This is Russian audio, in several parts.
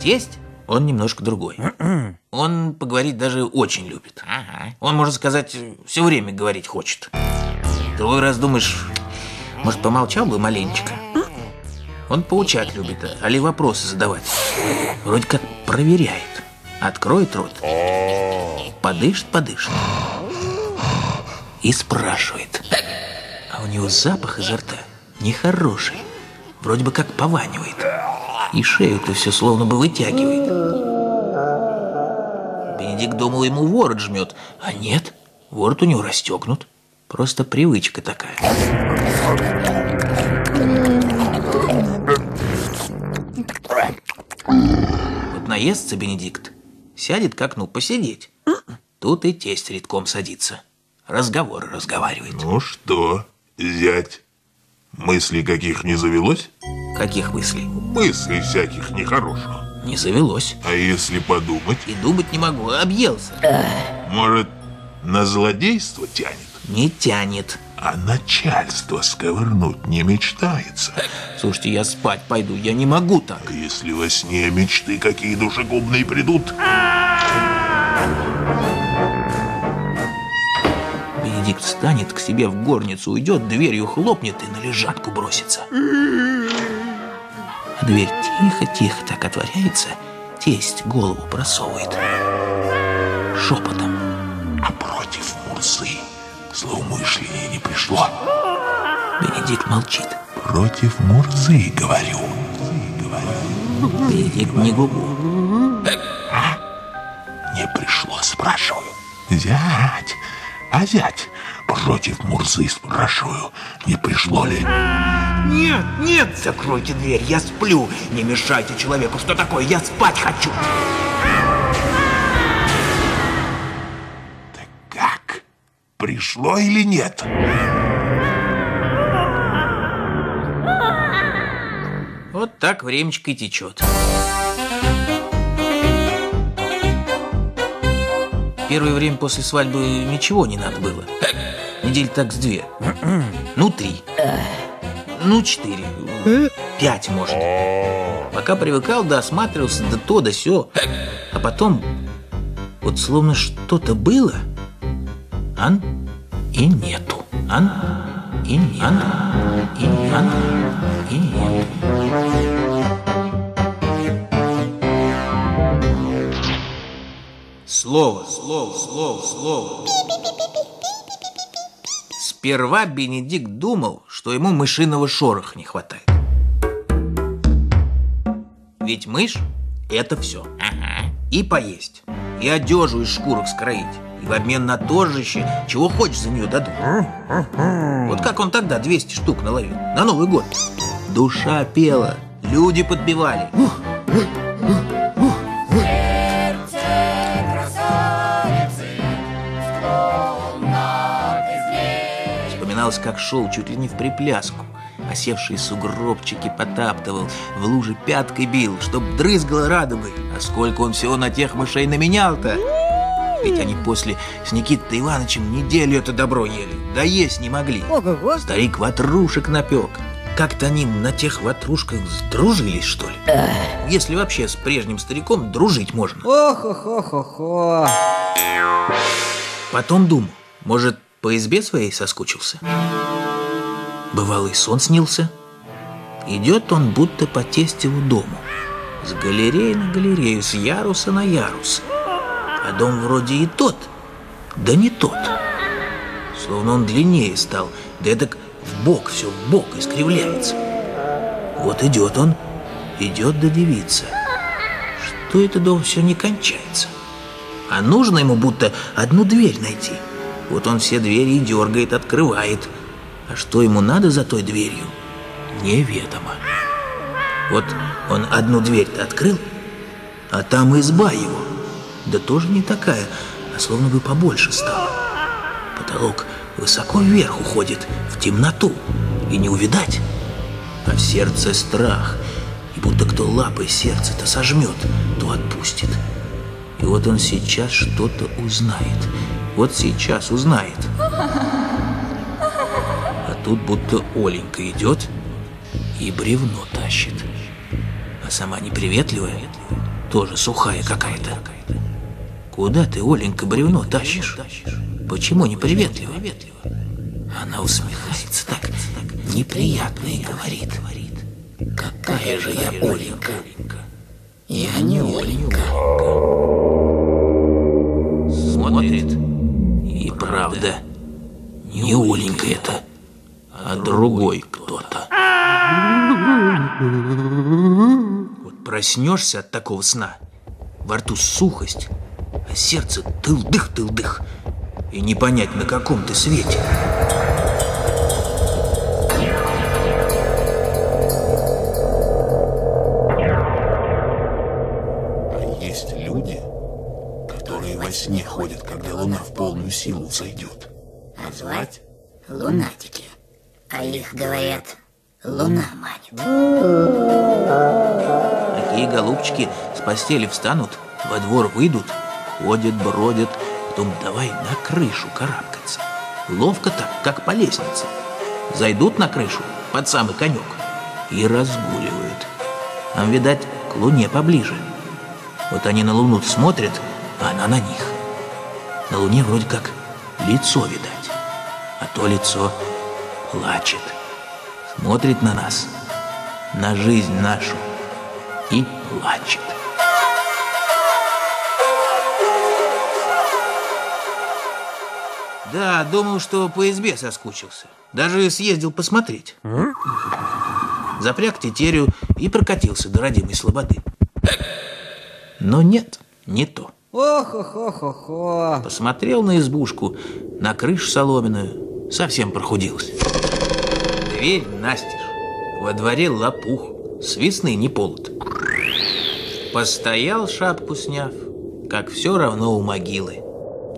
Тесть, он немножко другой. Он поговорить даже очень любит. Он, можно сказать, все время говорить хочет. Другой раз думаешь, может, помолчал бы маленечко? Он поучать любит, а ли вопросы задавать. Вроде как проверяет. Откроет рот. Подышит, подышит. И спрашивает. А у него запах изо рта нехороший. Вроде бы как пованивает. И шею-то все словно бы вытягивает. Бенедикт думал, ему ворот жмет. А нет, ворот у него расстегнут. Просто привычка такая. Вот наестся Бенедикт, сядет к окну посидеть. Тут и тесть редком садится. Разговоры разговаривает. Ну что, зять, мыслей каких не завелось? Каких мыслей? Мыслей всяких нехороших. Не завелось. А если подумать? И думать не могу, объелся. Может, на злодейство тянет? Не тянет. А начальство сковырнуть не мечтается. Слушайте, я спать пойду, я не могу так. А если во сне мечты какие душегубные придут? Бенедикт встанет к себе в горницу, уйдет, дверью хлопнет и на лежатку бросится. А дверь тихо-тихо так отворяется, тесть голову просовывает. Шепотом. А против Мурзы злоумышления не пришло. Бенедикт молчит. Против Мурзы, говорю. Бенедикт не губу. Не пришло, спрашиваю. Зять, а зять, против Мурзы спрашиваю, не пришло ли? Нет, нет, закройте дверь, я сплю. Не мешайте человеку, что такое, я спать хочу. Так как? Пришло или нет? Вот так времечко и течет. Первое время после свадьбы ничего не надо было. Недель так с две. Ну, три. Ну, четыре. Пять, может. Пока привыкал, да осматривался, да то, да сё. А потом, вот словно что-то было, ан и нету. Ан и нет. Ан и. Ан и нет. Слово, слово, слово, слово. Сперва Бенедикт думал, что ему мышиного шороха не хватает. Ведь мышь – это все. И поесть, и одежу из шкурок скроить, и в обмен на торжище чего хочешь за нее дадут. Вот как он тогда 200 штук наловил на Новый год. Душа пела, люди подбивали. Вспоминалось, как шел чуть ли не в припляску. Осевшие сугробчики потаптывал, в луже пяткой бил, чтоб дрызгало радугой. А сколько он всего на тех мышей наменял-то? Ведь они после с Никитой Ивановичем неделю это добро ели. Да есть не могли. Ого-го. Старик ватрушек напек. Как-то они на тех ватрушках сдружились, что ли? Если вообще с прежним стариком дружить можно. Ох-охо-хо-хо. Потом думал, может, по избе своей соскучился? Бывалый сон снился. Идет он будто по тестеву дому. С галереи на галерею, с яруса на ярус. А дом вроде и тот, да не тот. Словно он длиннее стал, да эдак в бок, все в бок искривляется. Вот идет он, идет до девица. Что это дом все не кончается? А нужно ему будто одну дверь найти. Вот он все двери дергает, открывает. А что ему надо за той дверью, неведомо. Вот он одну дверь-то открыл, а там изба его. Да тоже не такая, а словно бы побольше стала. Потолок высоко вверх уходит, в темноту, и не увидать. А в сердце страх, и будто кто лапой сердце-то сожмет, то отпустит. И вот он сейчас что-то узнает. Вот сейчас узнает. А тут будто Оленька идет и бревно тащит. А сама неприветливая тоже сухая какая-то. Куда ты, Оленька, бревно тащишь? Почему неприветливо? Она усмехается так, неприятно и говорит. Какая же я Оленька? Я не Оленька. Смотрит. Правда, не Оленька это, а другой кто-то. Вот проснешься от такого сна, во рту сухость, а сердце тылдых-тылдых, и не понять, на каком ты свете. Полную силу взойдет. Назвать? Лунатики. А их, говорят, луна манит. Такие голубчики с постели встанут, во двор выйдут, ходят, бродят, потом давай на крышу карабкаться. Ловко так, как по лестнице. Зайдут на крышу под самый конек и разгуливают. Нам, видать, к луне поближе. Вот они на луну смотрят, а она на них. На луне вроде как лицо видать, а то лицо плачет. Смотрит на нас, на жизнь нашу и плачет. Да, думал, что по избе соскучился. Даже съездил посмотреть. Запряг тетерю и прокатился до родимой слободы. Но нет, не то. Ох-ох-ох-ох. Посмотрел на избушку, на крышу соломенную, совсем прохудился. Дверь настежь, во дворе лопух, с весны не полот. Постоял, шапку сняв, как все равно у могилы.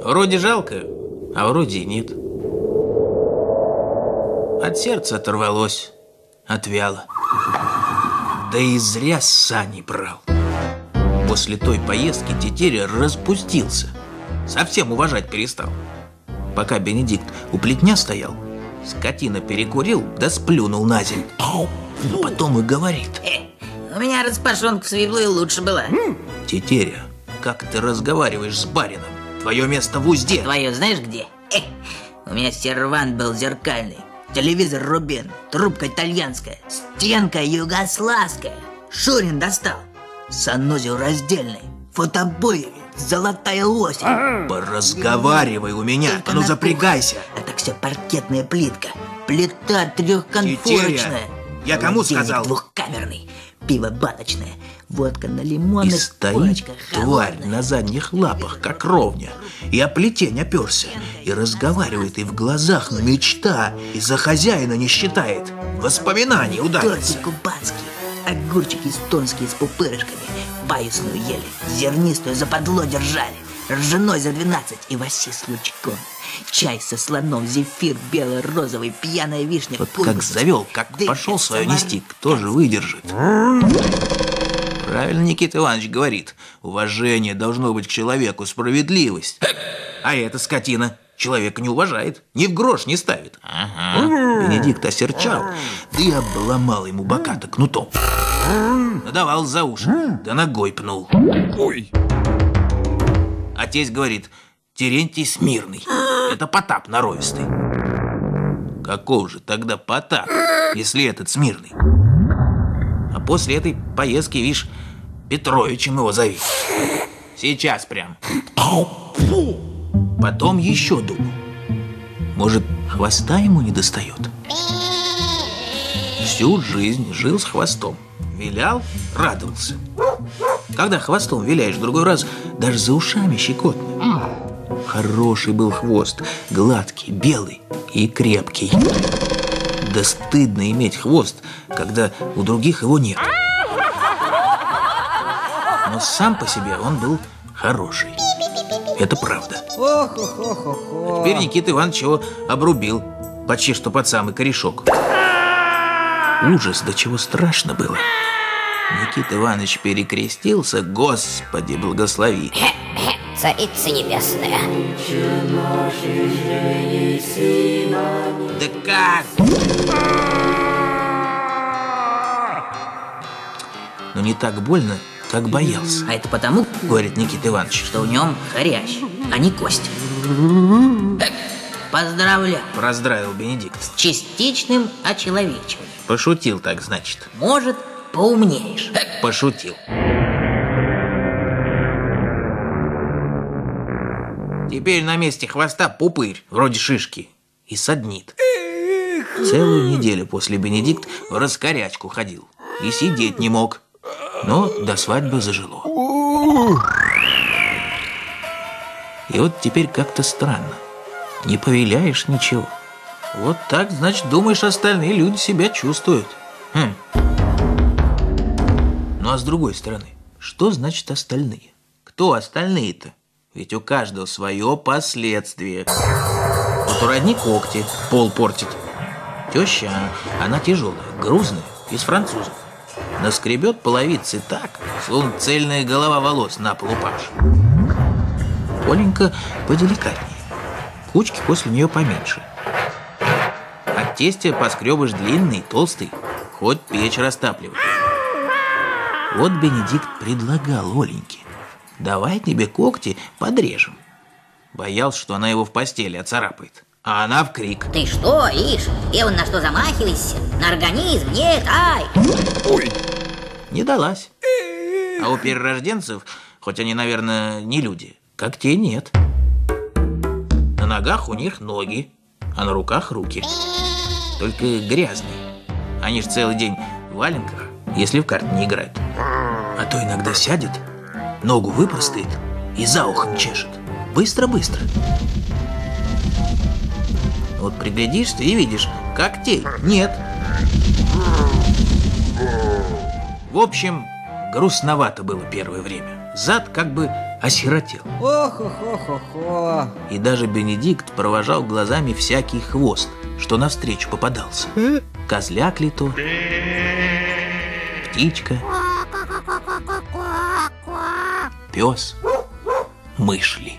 Вроде жалко, а вроде нет. От сердца оторвалось, отвяло. Да и зря сани брал. После той поездки тетеря распустился. Совсем уважать перестал. Пока Бенедикт у плетня стоял, скотина перекурил да сплюнул на землю. Но потом и говорит. Э, у меня распашонка в Свибле лучше была. Тетеря, как ты разговариваешь с барином? Твое место в узде. Твое знаешь где? Э, у меня сервант был зеркальный. Телевизор Рубин, трубка итальянская, стенка югославская. Шурин достал. Санузел раздельный, фотобои, золотая ось. Поразговаривай у меня, Только а ну запрягайся. Это все паркетная плитка. Плита трехконфорочная. я кому сказал? двухкамерный. Пиво баночное. Водка на лимонных И стоит тварь на задних лапах, как ровня, и о плетень оперся, и разговаривает, и в глазах мечта, и за хозяина не считает, воспоминания ударятся. Торты кубанские, огурчики эстонские с пупырышками, баюсную ели, зернистую западло держали, ржаной за 12 и васи с лучком. Чай со слоном, зефир бело-розовый, пьяная вишня, Вот пунш, как завел, как дым, пошел свое нести, кто же выдержит? Правильно Никита Иванович говорит, уважение должно быть к человеку, справедливость. А эта скотина человека не уважает, ни в грош не ставит. Ага. Бенедикт осерчал, и обломал ему бока-то кнутом. Надавал за уши, да ногой пнул. Ой, Отец говорит, Терентий Смирный, это Потап норовистый. Каков же тогда Потап, если этот Смирный? А после этой поездки, видишь, Петровичем его зови. Сейчас прям. Потом еще думал. Может, хвоста ему не достает? Всю жизнь жил с хвостом. Вилял, радовался. Когда хвостом виляешь, другой раз даже за ушами щекотно. Хороший был хвост, гладкий, белый и крепкий. Да стыдно иметь хвост, когда у других его нет. Но сам по себе он был хороший. Это правда. Ох-ох-ох-ох. Теперь Никита Иванович его обрубил, почти что под самый корешок. Ужас, до чего страшно было. Никита Иванович перекрестился, Господи, благослови. Царица небесная. Да как? Но не так больно, как боялся, А это потому, говорит Никита Иванович. что в нем хрящ, а не кость. Поздравляю Раздраил Бенедикт. с частичным очеловечиванием. Пошутил так, значит. Может, поумнеешь. Пошутил. Теперь на месте хвоста пупырь, вроде шишки, и саднит. Целую неделю после Бенедикт в раскорячку ходил и сидеть не мог. Но до свадьбы зажило. И вот теперь как-то странно. Не повеляешь ничего. Вот так, значит, думаешь, остальные люди себя чувствуют. Хм. Ну а с другой стороны, что значит остальные? Кто остальные-то? Ведь у каждого свое последствие. Вот у родни когти, пол портит. Теща, она тяжелая, грузная, из французов. Наскребет половицы так, словно цельная голова волос на пол упавшая. Оленька поделикатнее. Кучки после нее поменьше. От тестя поскребыш длинный, толстый, хоть печь растапливай. Вот Бенедикт предлагал Оленьке. Давай тебе когти подрежем. Боялся, что она его в постели оцарапает. А она в крик. Ты что, Иш? И он на что замахиваешься? На организм? Нет, ай! Не далась. А у перерожденцев, хоть они, наверное, не люди, когтей нет. На ногах у них ноги, а на руках руки. Только грязные. Они же целый день в валенках, если в карты не играют. А то иногда сядет, ногу выпростает и за ухом чешет. Быстро-быстро. Вот приглядишься и видишь, когтей нет. В общем, грустновато было первое время. Зад как бы осиротел. Ох-ох-ох-ох-ох. И даже Бенедикт провожал глазами всякий хвост, что навстречу попадался. Козляк ли то, птичка, пес, мышь ли.